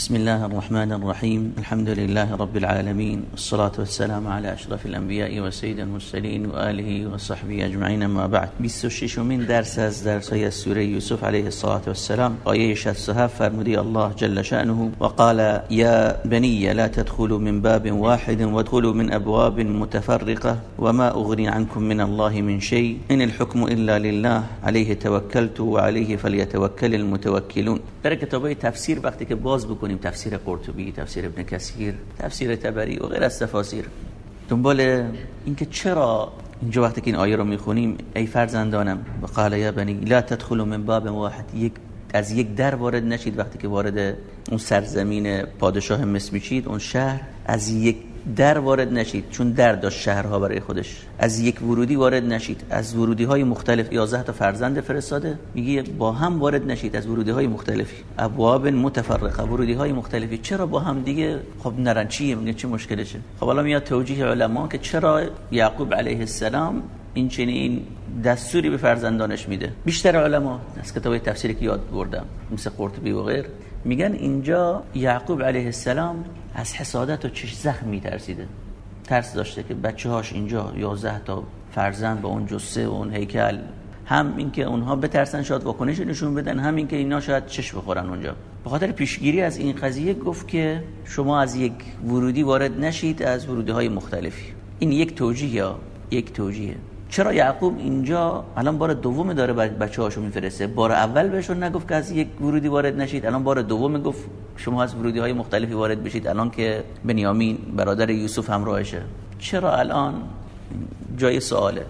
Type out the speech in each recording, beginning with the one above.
بسم الله الرحمن الرحيم الحمد لله رب العالمين والصلاة والسلام على أشرف الأنبياء وسيد المرسلين وآله وصحبه أجمعين ما بعد 26 من درس از درس های سوره یوسف علیه الصلاة والسلام آیه 67 فرمودی الله جل شأنه وقال يا بني لا تدخلوا من باب واحد وادخلوا من أبواب متفرقة وما أغني عنكم من الله من شيء إن الحكم إلا لله عليه توكلت وعليه فليتوكل المتوكلون در کتابای تفسیر وقتی باز تفسیر قرطبی تفسیر ابن کثیر تفسیر تبری و غیر از تفاسیر. دنبال اینکه چرا اینجا وقتی که این آیه رو می‌خونیم ای فرزندانم و قال یا بنی لا تدخلوا من باب واحد یک از یک در وارد نشید وقتی که وارد اون سرزمین پادشاه مصر میشید اون شهر از یک در وارد نشید چون در داشت شهرها برای خودش. از یک ورودی وارد نشید از ورودی های مختلف 11 تا فرزند فرستاده. میگه با هم وارد نشید از ورودی های مختلفی. ابواب متفرقه ورودی های مختلفی. چرا با هم دیگه؟ خب نرن چیه؟ میگه چه مشکلشه؟ خب حالا میاد توجیه علما که چرا یعقوب علیه السلام این چنین دستوری به فرزندانش میده. بیشتر علما از کتاب تفسیری که یاد بردم مثل قرطبی و غیر میگن اینجا یعقوب علیه السلام از حسادت و چش زخم میترسیده. ترس داشته که بچه هاش اینجا یازده تا فرزند با اون جسه و اون هیکل هم اینکه اونها بترسن شاید واکنش نشون بدن هم اینکه اینا شاید چش بخورن اونجا. به خاطر پیشگیری از این قضیه گفت که شما از یک ورودی وارد نشید از ورودی های مختلفی. این یک توجیه یا یک توجیه؟ چرا یعقوب اینجا الان بار دوم داره بچه هاشو میفرسته؟ بار اول بهشون نگفت که از یک ورودی وارد نشید الان بار دوم گفت شما از ورودی های مختلفی وارد بشید الان که بنیامین برادر یوسف همراهشه. چرا الان؟ جای سواله.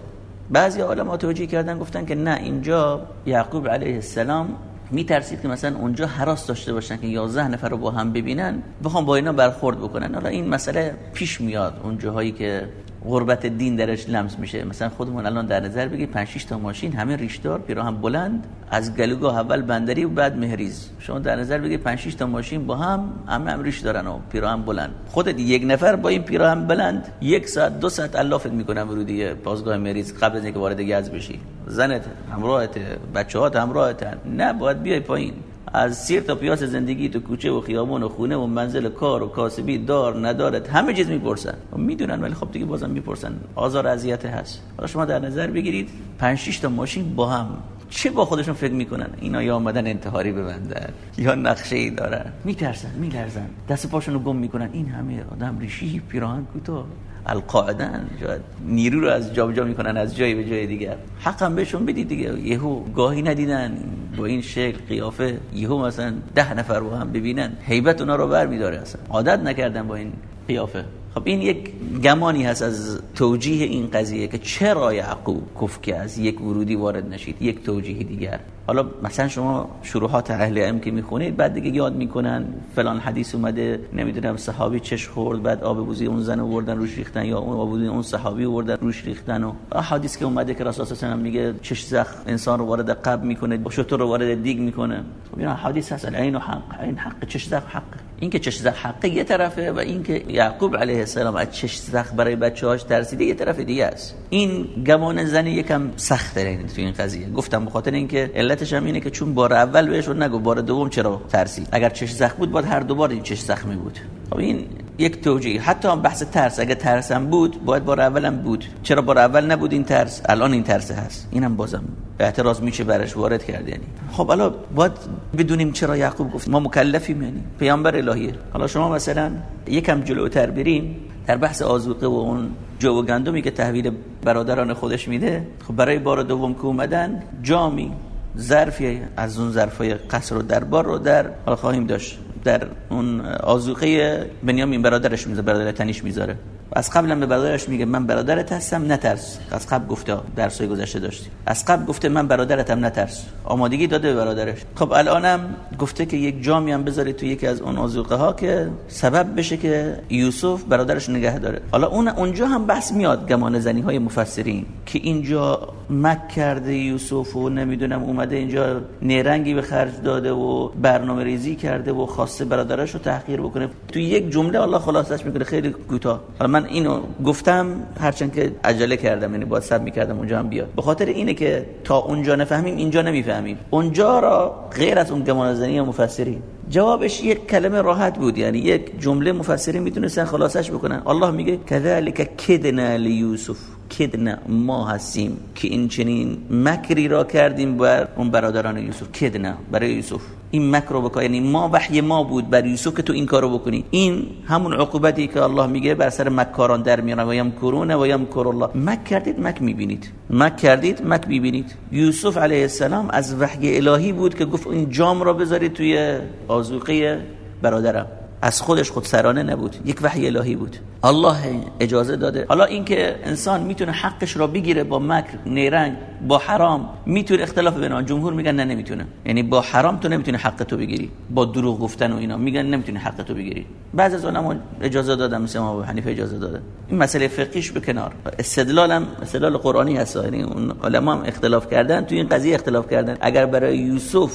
بعضی علما توجیه کردن گفتن که نه اینجا یعقوب علیه السلام میترسید که مثلا اونجا حراس داشته باشن که 11 نفر رو با هم ببینن بخوام با اینا برخورد بکنن. حالا این مسئله پیش میاد اون جاهایی که غربت دین درش لمس میشه. مثلا خودمون الان در نظر بگیر 5 6 تا ماشین همه ریشدار پیراهن بلند از گلوگاه اول بندری و بعد مهریز. شما در نظر بگیر 5 6 تا ماشین با هم همه هم ریش دارن و پیراهن بلند. خودت یک نفر با این پیراهن بلند یک ساعت دو ساعت الافت می‌کنم ورودی پاسگاه مهریز قبل از اینکه وارد گز بشی. زنت همراهت بچه‌هات همراهت نه باید بیای پایین. از سیر تا پیاس زندگی تو کوچه و خیابون و خونه و منزل کار و کاسبی دار ندارت همه چیز می‌پرسن. و می‌دونن ولی خب دیگه بازم می‌پرسن. آزار اذیت هست. حالا شما در نظر بگیرید 5 6 تا ماشین با هم چه با خودشون فکر می‌کنن؟ اینا یا آمدن انتحاری ببندن یا نقشه ای دارن؟ میترسن میلرزن. دست پاشون رو گم می‌کنن. این همه آدم ریشی پیراهن کوتاه. القاعدن نیرو رو از جابجا جا می‌کنن از جای به جای دیگر. حق بهشون بدید دیگه. یهو گاهی ندیدن. با این شکل قیافه یهو مثلا ده نفر با هم ببینن. هیبت اونا رو بر میداره اصلا. عادت نکردن با این قیافه. خب این یک گمانی هست از توجیه این قضیه که چرا یعقوب گفت که از یک ورودی وارد نشید؟ یک توجیه دیگر. حالا مثلا شما شروحات اهل علم که می‌خونید بعد دیگه یاد می‌کنن فلان حدیث اومده نمی‌دونم صحابی چش خورد بعد آب بوزی اون زن آوردن روش ریختن یا اون آب اون صحابی آوردن روش ریختن و حدیث که اومده که رسول الله میگه چش زخم انسان رو وارد قبر می‌کنه شطور رو وارد دیگ می‌کنه. خب اینا حدیث هست عین حق این حق چش زخم حق این که چش زخم حق یه طرفه و این که یعقوب علیه السلام از چش زخم برای بچه‌هاش ترسیده یه طرف دیگه است. این گمان زن یکم سخته تو این قضیه. گفتم به خاطر اینکه علتش هم اینه که چون بار اول بهشون نگو بار دوم چرا ترسید. اگر چش زخم بود باید هر دوبار این چش زخمی بود. خب این یک توجیه. حتی هم بحث ترس. اگه ترسم بود باید بار اولم بود. چرا بار اول نبود این ترس؟ الان این ترس هست. اینم بازم اعتراض میشه برش وارد کرد یعنی. خب حالا باید بدونیم چرا یعقوب گفت ما مکلفیم یعنی. پیامبر الهیه حالا شما مثلا یکم جلوتر بریم. در بحث آزوقه و اون جو و گندمی که تحویل برادران خودش میده خب برای بار دوم که اومدن جامی ظرفی از اون ظرفای قصر و دربار رو در حالا خواهیم داشت. در اون آزوقه بنیامین برادرش می‌ذاره برادر تنیش می‌ذاره. از قبل به برادرش میگه من برادرت هستم نترس. از قبل گفته درسای گذشته داشتی. از قبل گفته من برادرتم نترس. آمادگی داده به برادرش. خب الانم گفته که یک جامی هم بذاری تو یکی از اون آزوقه ها که سبب بشه که یوسف برادرش نگه داره. حالا اون اونجا هم بحث میاد گمان زنی های مفسرین که اینجا مک کرده یوسف و نمی‌دونم اومده اینجا نیرنگی به خرج داده و برنامه ریزی کرده و خواسته برادرش رو تحقیر بکنه. تو یک جمله الله خلاصش می‌کنه. خیلی کوتاه. حالا من اینو گفتم هرچند که عجله کردم یعنی باید سب می‌کردم اونجا هم بیاد. به خاطر اینه که تا اونجا نفهمیم اینجا نمی‌فهمیم. اونجا را غیر از اون گمانزنی مفسرین. جوابش یک کلمه راحت بود. یعنی یک جمله مفسری می‌تونستن خلاصش بکنن. الله میگه کذالک کدنا لیوسف. کدنا ما هستیم که این چنین مکری را کردیم بر اون برادران یوسف. کدنا برای یوسف. این مکر رو بکن. یعنی ما وحی ما بود بر یوسف که تو این کارو بکنی. این همون عقوبتی که الله میگه بر سر مکاران در میارن. و یمکرون و یمکر الله. مک کردید مک می‌بینید. مک کردید مک می‌بینید. یوسف علیه السلام از وحی الهی بود که گفت این جام را بذارید توی آزوقه برادرم. از خودش خود سرانه نبود یک وحی الهی بود. الله اجازه داده. حالا اینکه انسان می‌تونه حقش را بگیره با مکر نیرنگ با حرام می‌تونه اختلاف بین جمهور میگن نه نمی‌تونه. یعنی با حرام تو نمی‌تونه حق تو بگیری. با دروغ گفتن و اینا میگن نمی‌تونه حق تو بگیری. بعضی از علما اجازه دادن مثل ابو حنیفه اجازه داده. این مسئله فقهیش به کنار. استدلالم استدلال قرآنی هست یعنی اون علما هم اختلاف کردن تو این قضیه اختلاف کردن. اگر برای یوسف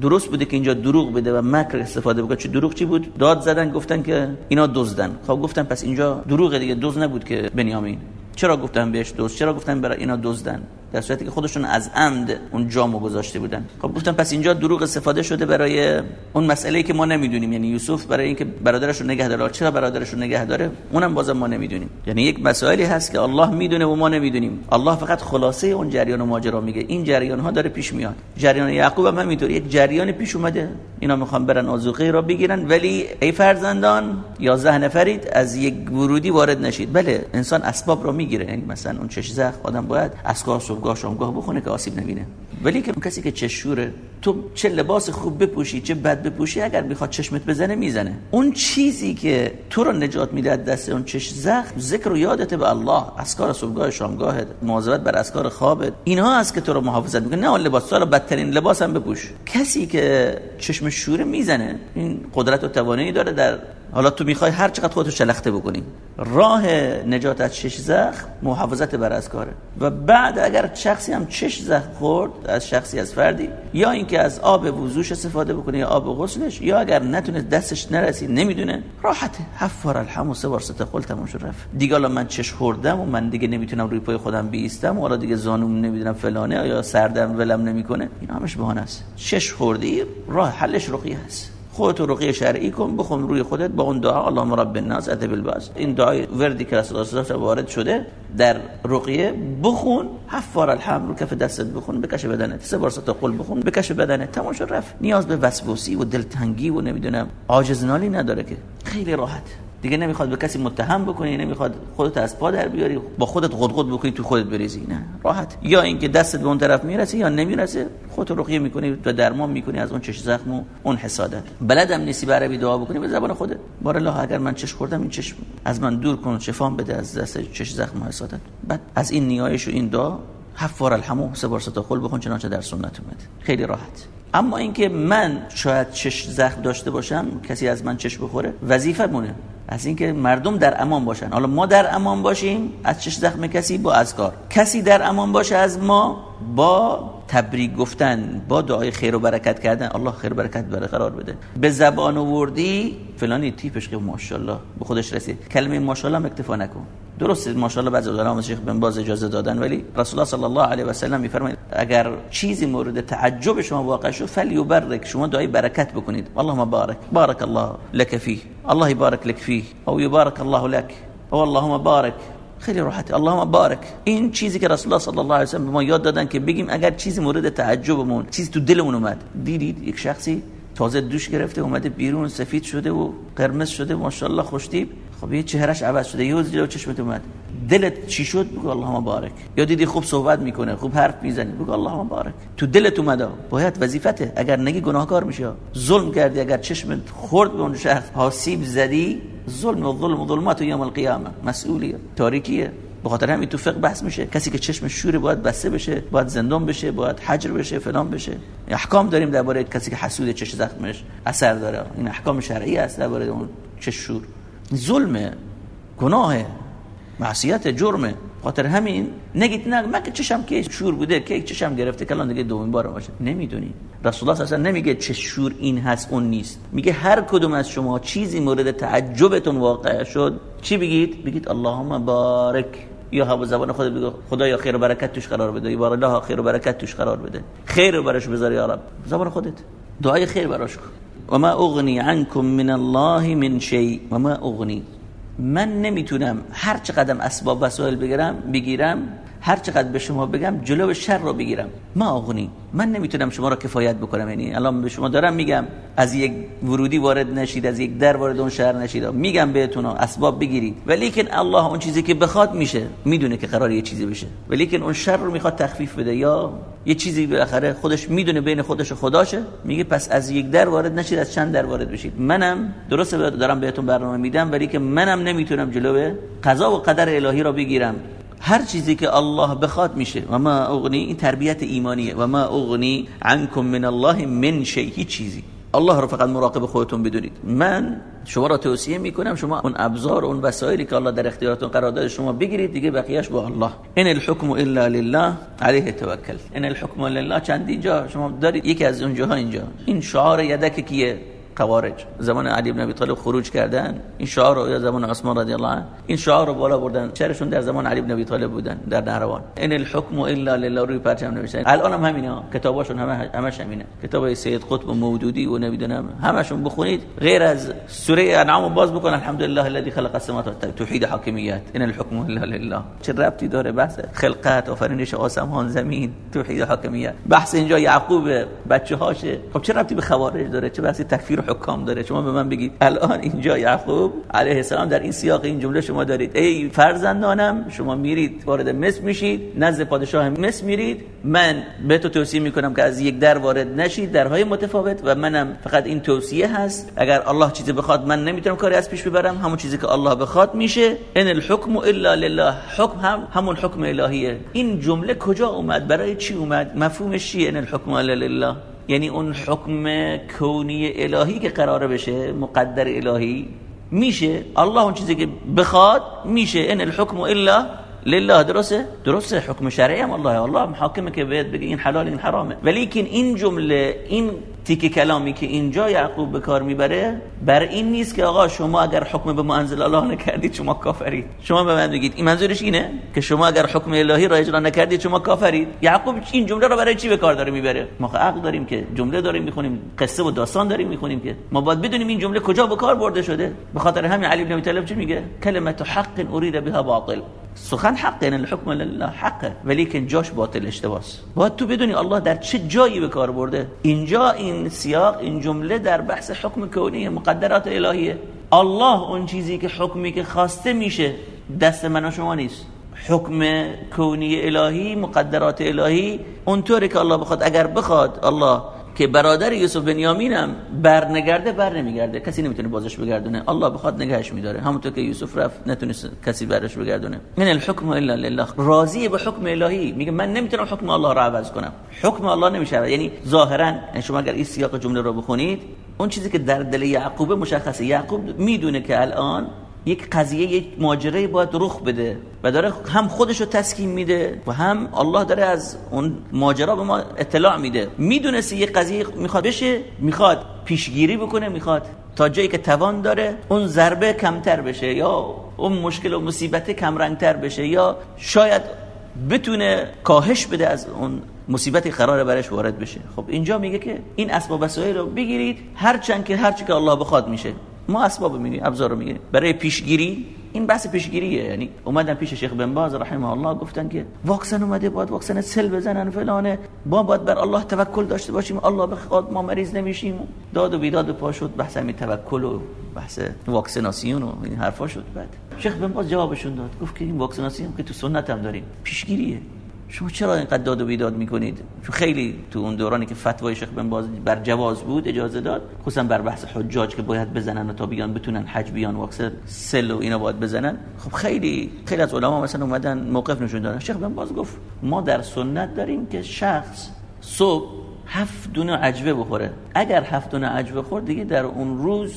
درست بوده که اینجا دروغ بده و مکر استفاده بکنه. چه دروغ چی بود؟ داد زدن گفتن که اینا دزدن. خب گفتن پس اینجا دروغ دیگه دزد نبود که بنیامین. چرا گفتن بهش دوست چرا گفتن برای اینا دزدن؟ در صورتی که خودشون از عمد اون جامو گذاشته بودن. خب گفتن پس اینجا دروغ استفاده شده برای اون مسئله که ما نمی‌دونیم. یعنی یوسف برای اینکه برادرش رو نگه داره. چرا برادرش رو نگه داره؟ اونم بازم ما نمی‌دونیم. یعنی یک مسائلی هست که الله می‌دونه و ما نمی‌دونیم. الله فقط خلاصه اون جریان و ماجرا میگه. این جریان ها داره پیش میاد. جریان یعقوب هم همینطور. یک جریان پیش اومده. اینا می‌خوان برن آذوقه را بگیرن. ولی ای فرزندان یا نفرید از یک ورودی وارد نشید. بله انسان اسباب رو می‌گیره. یعنی مثلا اون چش زخم آدم باید اسکار صبحگاه شامگاه بخونه که آسیب نبینه. ولی که کسی که چشوره تو چه لباس خوب بپوشی چه بد بپوشی اگر می‌خواد چشمت بزنه می‌زنه. اون چیزی که تو رو نجات میده دست اون چش زخم ذکر و یادت به الله. اسکار صبحگاه شامگاهت مواظبت بر اسکار خوابت. اینها است که تو رو محافظت می‌کنه. نه اون لباس رو بدترین لباس هم بپوش. کسی که چشم شوره می‌زنه این قدرت و توانایی داره در حالا تو می‌خوای هر چقدر خودتو شلخته بکنی. راه نجات از چش زخم محافظت بر از کاره. و بعد اگر شخصی هم چش زخم خورد از شخصی از فردی یا اینکه از آب وضوش استفاده بکنه یا آب غسلش یا اگر نتونه دستش نرسید نمی‌دونه. راحت. حفر الحم و سه بار قل تمام شد رفت. دیگه من چش خوردم و من دیگه نمی‌تونم روی پای خودم بیستم و حالا دیگه زانوم نمی‌دونم فلانه یا سردم ولم نمی‌کنه؟ این همش بهانه است. چش خوردی راه حلش رقیه هست خودت رقیه شرعی کن بخون روی خودت با اون دعا اللهم رب الناس اتب الباس این دعای وردی که رسول الله وارد شده در رقیه بخون حفار الحمد رو کف دستت بخون بکش بدنت. سه بار تا قل بخون بکش بدنت. تمام شد رفت. نیاز به وسوسی و دلتنگی و نمی‌دونم عاجز نالی نداره که. خیلی راحت. دیگه نمی‌خواد به کسی متهم بکنی نمی‌خواد خودت از پا در بیاری با خودت غدغد بکنی تو خودت بریزی. نه راحت. یا اینکه دستت به اون طرف می‌رسه یا نمی‌رسه خودت رقیه می‌کنی و درمان می‌کنی از اون چش زخم و اون حسادت. بلدم نیستی به عربی دعا بکنی به زبان خودت. بار الله اگر من چش خوردم این چشم از من دور کن شفام بده از دست چش زخم و حسادت. بعد از این نیایش و این دعا حفار الحمو سه بار ستا قل بخون چنانچه در سنت اومد. خیلی راحت. اما اینکه من شاید چش زخم داشته باشم کسی از من چش بخوره وظیفه مونه از اینکه مردم در امان باشن. حالا ما در امان باشیم از چش زخم کسی؟ با کار کسی در امان باشه از ما با تبریک گفتن با دعای خیر و برکت کردن. الله خیر و برکت برقرار بده. به زبان آوردی فلانی تیپش که ماشاءالله به خودش رسید. کلمه ماشاءالله اکتفا نکن. درست ماشاءالله بعضی علما شیخ بن باز اجازه دادن ولی رسول الله صلی الله علیه و سلم میفرمایند اگر چیزی مورد تعجب شما واقع شد فلیبرک. شما دعای برکت بکنید. اللهم بارک. بارک الله لك فيه الله يبارك لك فيه او يبارك الله لك او اللهم بارک. خیلی راحته. اللهم بارک. این چیزی که رسول الله صلی الله علیه و سلم به ما یاد دادن که بگیم اگر چیزی مورد تعجبمون چیزی تو دلمون اومد. دیدید یک شخصی تازه دوش گرفته اومده بیرون سفید شده و قرمز شده ماشاءالله خوشتیب. خب یه چهرش عوض شده یه جلو چشمت اومد. دلت چی شد؟ بگو اللهم بارک یا دیدی خوب صحبت می‌کنه خوب حرف می‌زنی بگو اللهم بارک تو دلت اومده باید وظیفته. اگر نگی گناهکار میشه ظلم کردی اگر چشمت خورد به اون شخص حاسیب زدی ظلم و ظلم و ظلمات یوم القیامه. مسئولیه تاریکیه. به خاطر همین تو فقه بحث میشه. کسی که چشم شور باید بسته بشه باید زندان بشه باید حجر بشه فلان بشه. احکام داریم درباره کسی که حسود چش زخمش اثر داره. این احکام شرعی است درباره اون چش شور. ظلم گناه معصیت جرمه خاطر همین. نگید نه من که چشم که شور بوده که چشم گرفته کلان دیگه دومین بار باشه. نمی‌دونی. رسول الله اصلا نمیگه چه شور این هست اون نیست. میگه هر کدوم از شما چیزی مورد تعجبتون واقع شد چی بگید؟ بگید اللهم بارک. یا هم زبان خود بگو خدا یا خیر و برکت توش قرار بده. یا الله خیر و برکت توش قرار بده. خیر رو براش بذار یا رب. زبان خودت. دعای خیر براش کن. و ما اغنی عنکم من الله من شیء و ما اغنی من نمی‌تونم هر چقدر اسباب وسایل بگیرم بگیرم هر چقدر به شما بگم جلو شر رو بگیرم. ما اغنی من نمی‌تونم شما را کفایت بکنم. یعنی الان به شما دارم میگم از یک ورودی وارد نشید از یک در وارد اون شهر نشید. میگم بهتون اسباب بگیرید. ولی که الله اون چیزی که بخواد میشه می‌دونه که قرار یه چیزی بشه. ولی که اون شر رو می‌خواد تخفیف بده. یا یه چیزی بالاخره خودش می‌دونه بین خودش و خداشه میگه پس از یک در وارد نشید از چند در وارد بشید. منم درسته دارم بهتون برنامه میدم ولی که منم نمی‌تونم جلو قضا و قدر الهی را بگیرم. هر چیزی که الله بخواد میشه. و ما اغنی این تربیت ایمانیه. و ما اغنی عنکم من الله من شیء. چیزی. الله رو فقط مراقب خودتون بدونید. من شما را توصیه می‌کنم شما اون ابزار اون وسایلی که الله در اختیارتون قرار داده شما بگیرید دیگه بقیهش با الله. ان الحكم الا لله علیه توکل ان الحكم لله چند اینجا شما دارید. یکی از اونجاها اینجا. این شعار یدک کیه؟ خوارج. زمان علی بن ابی طالب خروج کردن. این شعار رو یا زمان عثمان رضی الله عنه. این شعار رو بالا بردن. چرشون در زمان علی بن ابی طالب بودن در نهروان. ان الحكم الا لله روی پرچم نوشتن. الان هم همینه کتاباشون همه همش همینه. کتاب سید قطب مودودی و نمی‌دونم. همشون بخونید. غیر از سوره انعام باز بکن. الحمدلله الذي خلق السماوات والارض توحید حاکمیت. ان الحكم الا لله. چه ربطی داره بحث خلقت آفرینش آسمان زمین توحید حاکمیت؟ بحث اینجا یعقوب بچه هاشه خب چه ربطی به خوارج داره؟ چه بحث تکفیر حکام داره. شما به من بگید الان اینجا یعقوب علیه السلام در این سیاق این جمله شما دارید. ای فرزندانم شما میرید وارد مصر میشید نزد پادشاه مصر میرید. من به تو توصیه می‌کنم که از یک در وارد نشید درهای متفاوت و منم فقط این توصیه هست. اگر الله چیزی بخواد من نمی‌تونم کاری از پیش ببرم. همون چیزی که الله بخواد میشه. ان الحكم الا لله. حکم هم همون حکم الهیه. این جمله کجا اومد؟ برای چی اومد؟ مفهومش چیه؟ ان الحكم الا لله. یعنی اون حکم کونی الهی که قراره بشه مقدر الهی میشه. الله اون چیزی که بخواد میشه. ان الحکم الا لله درسته؟ درسته حکم شرعی هم الله الله حاکمه که بهت بگه این حلال این حرامه. ولی این جمله این تیک کلامی که اینجا یعقوب به کار می‌بره بر این نیست که آقا شما اگر حکم به منزل الله نکردید شما کافرید. شما به من بگید این منظورش اینه که شما اگر حکم الهی را اجرا نکردید شما کافرید. یعقوب این جمله رو برای چی به کار داره می‌بره؟ ما عقل داریم که جمله داریم می‌خونیم قصه و داستان داریم می‌خونیم که. ما باید بدونیم این جمله کجا به کار برده شده. به خاطر همین علی بن ابی طالب چی میگه؟ کلمه حق اريد بها باطل. سخن حق این الحکم لله حقه ولی که جاش باطل اشتباس. باید تو بدونی الله در چه جایی به کار برده. اینجا این سیاق این جمله در بحث حکم کونی مقدرات الهیه. الله اون چیزی که حکمی که خواسته میشه دست من و شما نیست. حکم کونی الهی مقدرات الهی اونطوری که الله بخواد. اگر بخواد الله که برادر یوسف بنیامینم برنگرده بر نمیگرده کسی نمی‌تونه بازش بگردونه. الله بخواد نگهش میداره. همونطور که یوسف رفت نتونست کسی برش بگردونه. من الحکم الا لله. راضی به حکم الهی. میگه من نمی‌تونم حکم الله را عوض کنم. حکم الله نمیشه یعنی ظاهرا شما اگر این سیاق جمله رو بخونید اون چیزی که در دل یعقوب مشخصه. یعقوب می‌دونه که الان یک قضیه یک ماجرایی باید رخ بده و داره هم خودش رو تسکین میده و هم الله داره از اون ماجرا به ما اطلاع میده. می‌دونسته یک قضیه می‌خواد بشه می‌خواد پیشگیری بکنه می‌خواد تا جایی که توان داره اون ضربه کمتر بشه یا اون مشکل و مصیبت کم رنگتر بشه یا شاید بتونه کاهش بده از اون مصیبتی قرار برش وارد بشه. خب اینجا میگه که این اسباب وسایل رو بگیرید هرچند که هرچی که الله بخواد میشه. ما اسباب می‌گیریم ابزار رو می‌گیریم. برای پیشگیری این بحث پیشگیریه. یعنی اومدن پیش شیخ بن باز رحمه الله گفتن که واکسن اومده باید واکسن سل بزنن فلانه. با باید بر الله توکل داشته باشیم. الله بخواد ما مریض نمیشیم. داد و بیداد و پا شد بحث همین توکل و بحث واکسیناسیون و این حرفا شد. بعد شیخ بن باز جوابشون داد. گفت که این واکسیناسیون که تو سنت هم داریم پیشگیریه. شما چرا اینقدر داد و بیداد می‌کنید؟ چون خیلی تو اون دورانی که فتوای شیخ بن باز بر جواز بود اجازه داد خصوصا بر بحث حجاج که باید بزنن و تا بیان بتونن حج بیان واکسر سل و اینا باید بزنن. خب خیلی خیلی از علما مثلا اومدن موقف نشون دادن. شیخ بن باز گفت ما در سنت داریم که شخص صبح هفت دونه عجوه بخوره. اگر هفت دونه عجوه خورد دیگه در اون روز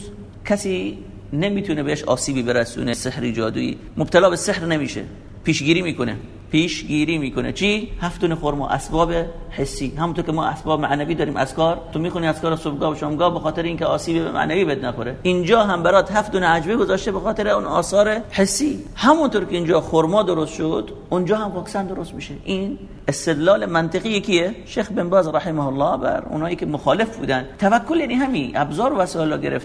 کسی نمی‌تونه بهش آسیبی برسونه. سحری جادویی. مبتلا به سحر نمیشه. پیشگیری می‌کنه. پیشگیری می‌کنه. چی؟ هفتون خرما اسباب حسی. همونطور که ما اسباب معنوی داریم اذکار تو می‌خونی اذکار صبحگاه و شامگاه به خاطر اینکه آسیب معنوی بد نخوره. اینجا هم برات هفتون عجبه گذاشته به خاطر اون آثار حسی. همونطور که اینجا خرما درست شد اونجا هم واکسن درست میشه. این استدلال منطقی کیه شیخ بن باز رحمه الله بر اونایی که مخالف بودن. توکل یعنی همین. ابزار و وسایل یعنی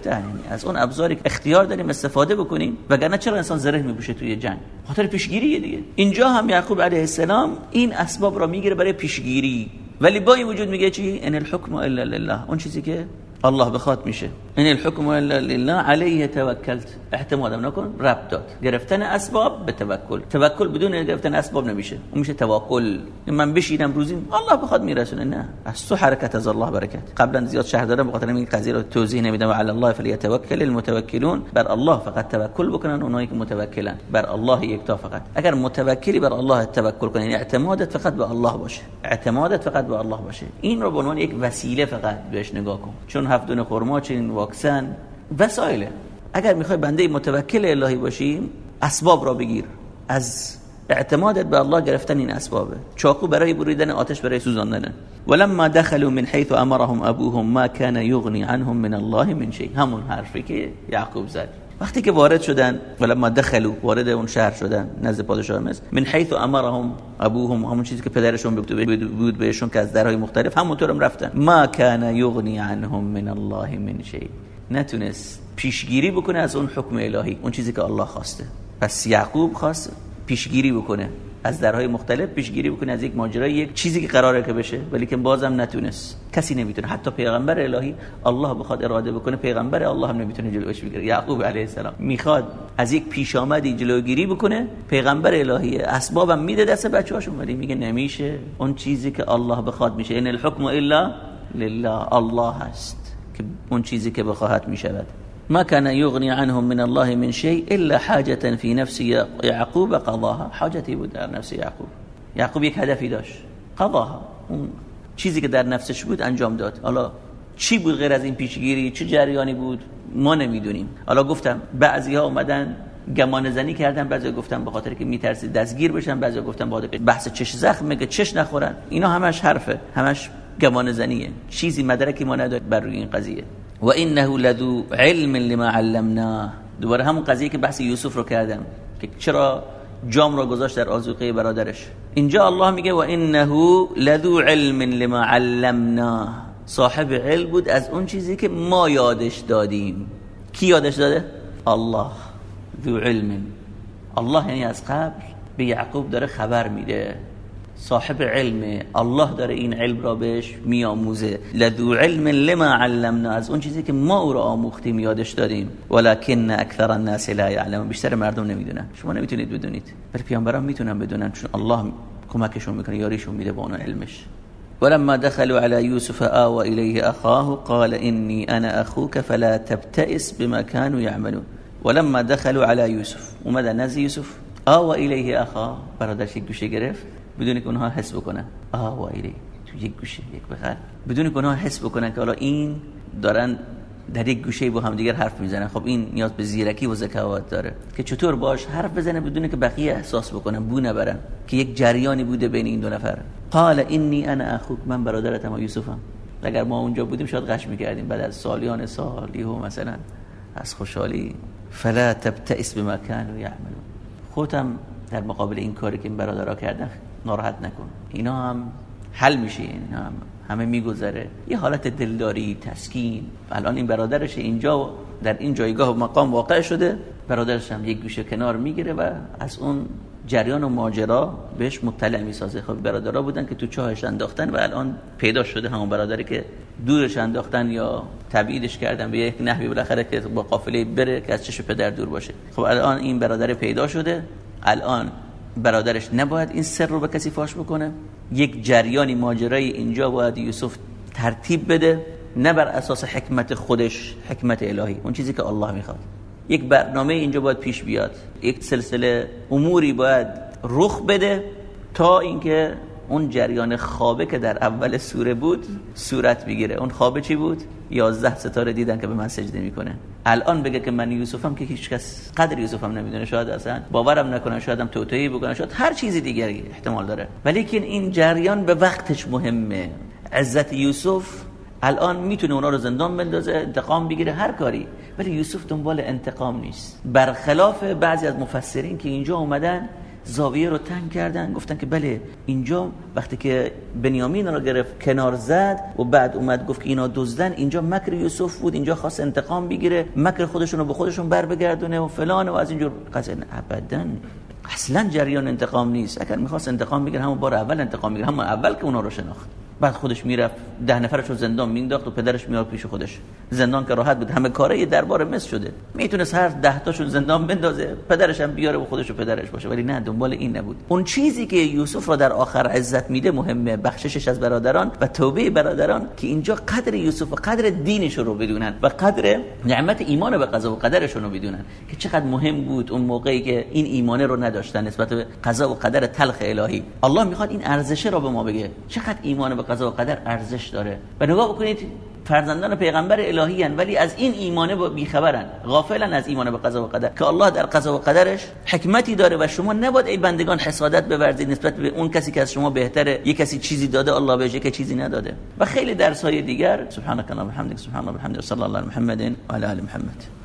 از اون ابزاری که اختیار داریم استفاده بکنیم. وگرنه چرا انسان زره میپوشه توی جنگ؟ خاطر پیشگیری دیگه. اینجا هم یعقوب علیه السلام این اسباب را می‌گیره برای پیشگیری. ولی با این وجود میگه چی؟ ان الحكم الا لله. اون چیزی که الله بخواد میشه. ان الحكم الا لله. علیه توکلت اعتمادم نکن رب داد. گرفتن اسباب به توکل. توکل بدون گرفتن اسباب نمیشه. اون میشه توکل. من بشینم روزی الله بخواد میرسونه. نه. از تو حرکت از الله برکت. قبلا زیاد شهر دارم بخاطر این قضیه رو توضیح نمیدم. علی الله فلیتوکل المتوکلون. بر الله فقط توکل بکنن اونایی که متوکلن. بر الله یکتا فقط. اگر متوکلی بر الله توکل کنین اعتمادت فقط به الله باشه. اعتمادت فقط به الله باشه. این رو به عنوان یک وسیله فقط بهش نگاه کن. چون هفت دونه خرما چین واکسن وسایله اگر می‌خوای بنده متوکل الهی باشی اسباب را بگیر. از اعتمادت به الله گرفتن این اسبابه. چاقو برای بریدن آتش برای سوزاندن. ولما دخلوا من حيث امرهم ابوهم ما كان يغني عنهم من الله من شيء. همون حرفی که یعقوب زد. وقتی که وارد شدن ولما دخلوا وارد اون شهر شدن نزد پادشاه مصر من حيث امرهم ابوهم همون چیزی که پدرشون بود بهشون که از درهای مختلف همونطور هم رفتن. ما كان يغني عنهم من الله من شيء نتونست پیشگیری بکنه از اون حکم الهی اون چیزی که الله خواسته. پس یعقوب خواست پیشگیری بکنه. از درهای مختلف پیشگیری بکنه از یک ماجرا یک چیزی که قراره که بشه ولی که بازم نتونست. کسی نمی‌تونه. حتی پیغمبر الهی الله بخواد اراده بکنه پیغمبر الله هم نمی‌تونه جلوش بگیره. یعقوب علیه السلام می‌خواد از یک پیش آمدی جلوگیری بکنه پیغمبر الهی اسبابم میده دست بچه‌هاشون ولی میگه نمیشه. اون چیزی که الله بخواد میشه. ان الحكم الا لله. الله هست که اون چیزی که بخواهد می‌شود. ما كان يغني عنهم من الله من شيء إلا حاجة في نفس يعقوب قضاها. حاجتی بود در نفس یعقوب یعقوب یک هدفی داشت. قضاها. اون چیزی که در نفسش بود انجام داد. حالا چی بود غیر از این پیشگیری؟ چه جریانی بود؟ ما نمی‌دونیم. حالا گفتم بعضی ها اومدن گمان زنی کردن بعضی گفتن به خاطر که میترسی دستگیر بشن بعضی گفتن به بحث چش زخم میگه چش نخورن؟ اینا همش حرفه. همش گمان زنیه. چیزی مدرکی ما نداره بر روی این قضیه. و انه لذو علم لما علمناه دوباره همون قضیه که بحث یوسف رو کردم که چرا جام رو گذاشت در آزوقه برادرش. اینجا الله میگه و انه لذو علم لما علمناه صاحب علم بود از اون چیزی که ما یادش دادیم. کی یادش داده؟ الله. ذو علم. الله یعنی از قبل به یعقوب داره خبر میده. صاحب علم. الله داره این علم را بهش میآموزه. لذو علم لما علمنا. از اون چیزی که ما او را آموختیم یادش دادیم ولکن اکثر الناس لا يعلمون بیشتر مردم نمی‌دونن. شما نمی‌تونید بدونید. ولی پیامبران می‌تونن بدونن چون الله کمکشون می‌کنه یاریشون میده با اون علمش. ولما دخلوا على يوسف آوى إليه أخاه قال إني أنا أخوك فلا تبتئس بما كانوا يعملون. ولما دخلوا على يوسف اومدن نزد يوسف آوى إليه أخاه. برادرش گوشه گرفت. بدون که اونها حس بکنن. آه وایلی تو یک گوشه یک بخر بدون که اونها حس بکنن که حالا این دارن در یک گوشه با هم دیگر حرف می‌زنن. خب این نیاز به زیرکی و ذکاوت داره. که چطور باش حرف بزنه بدون که بقیه احساس بکنن بو نبرن. که یک جریانی بوده بین این دو نفر. قال انی انا اخوک من برادرتم یوسفم. اگر ما اونجا بودیم شاید قش می‌کردیم. بعد از سالیان سالی و مثلا از خوشحالی. فلا تبتئس بما كانوا يعملون خودم در مقابل این کاری که این برادرها کردن ناراحت نکن. اینا هم حل میشه اینا هم همه میگذره. یه حالت دلداری تسکین. الان این برادرش اینجا در این جایگاه و مقام واقع شده. برادرش هم یک گوشه کنار می‌گیره و از اون جریان و ماجرا بهش مطلع می‌سازه. خب برادرها بودن که تو چاهش انداختن و الان پیدا شده همون برادری که دورش انداختن یا تبعیدش کردن به یک نحوی بالاخره که با قافله بره که از چش پدر دور باشه. خب الان این برادر پیدا شده. الان برادرش نباید این سر رو به کسی فاش بکنه. یک جریانی ماجرای اینجا باید یوسف ترتیب بده نه بر اساس حکمت خودش حکمت الهی اون چیزی که الله می‌خواد. یک برنامه اینجا باید پیش بیاد. یک سلسله اموری باید رخ بده تا اینکه اون جریان خوابه که در اول سوره بود صورت می‌گیره. اون خوابه چی بود؟ 11 ستاره دیدن که به من سجده می‌کنه. الان بگه که من یوسفم که هیچ کس قدر یوسفم نمی‌دونه شاید اصلا باورم نکنه شاید هم توتایی بکنه شاید هر چیزی دیگری احتمال داره. ولی که این جریان به وقتش مهمه. عزت یوسف الان می‌تونه اونا رو زندان بندازه انتقام بگیره هر کاری. ولی یوسف دنبال انتقام نیست. برخلاف بعضی از مفسرین که اینجا اومدن زاویه رو تنگ کردن گفتن که بله اینجا وقتی که بنیامین رو گرفت کنار زد و بعد اومد گفت که اینا دزدن اینجا مکر یوسف بود اینجا خواست انتقام بگیره مکر خودشون رو به خودشون بر بگردونه و فلان و از اینجور. قضیه ابدا اصلا جریان انتقام نیست. اگر می‌خواست انتقام بگیره همون بار اول انتقام بگیره همون اول که اونا رو شناخت. بعد خودش می‌رفت ده نفرش رو زندان مینداخت و پدرش میاد پیش خودش. زندان که راحت بود. همه کاره یه دربار مصر شده. می‌تونست هر ده تاشون زندان بندازه پدرش هم بیاره و خودش و پدرش باشه. ولی نه دنبال این نبود. اون چیزی که یوسف را در آخر عزت میده مهمه. بخششش از برادران و توبه برادران که اینجا قدر یوسف و قدر دینش رو بدونن و قدر نعمت ایمان به قضا و قدرشون رو بدونن که چقدر مهم بود اون موقعی که این ایمانه رو نداشتن نسبت به قضا و قدر تلخ الهی. الله می‌خواد این ارزشه رو به ما بگه. چقدر ایمان به قضا و قدر ارزش داره. و نگاه بکنید فرزندان پیغمبر الهی هن ولی از این ایمانه بیخبرن. غافلن از ایمان به قضا و قدر. که الله در قضا و قدرش حکمتی داره و شما نباید ای بندگان حسادت بورزید نسبت به اون کسی که از شما بهتره. یه کسی چیزی داده الله بهش که چیزی نداده. و خیلی درس های دیگر. سبحانك اللهم وبحمدك سبحان الله وبحمده صلی الله علی محمد و علی محمد.